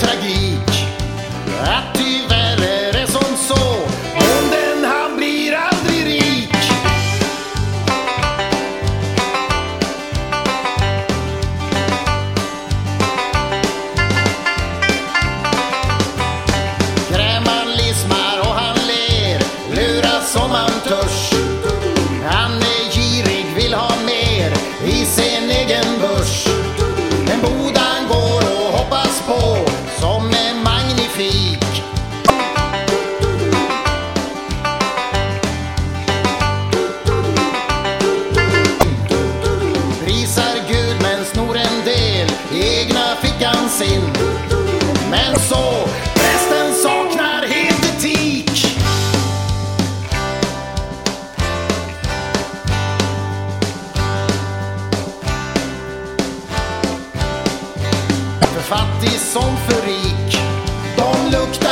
tragik att tyvärr är det som så bonden han blir aldrig rik. Kräman lismar och han ler, luras som han törs. Han är girig, vill ha mer i sin egen börs. del egna fickan sin. Men så, prästen saknar helt etik. För fattig som för rik, de luktar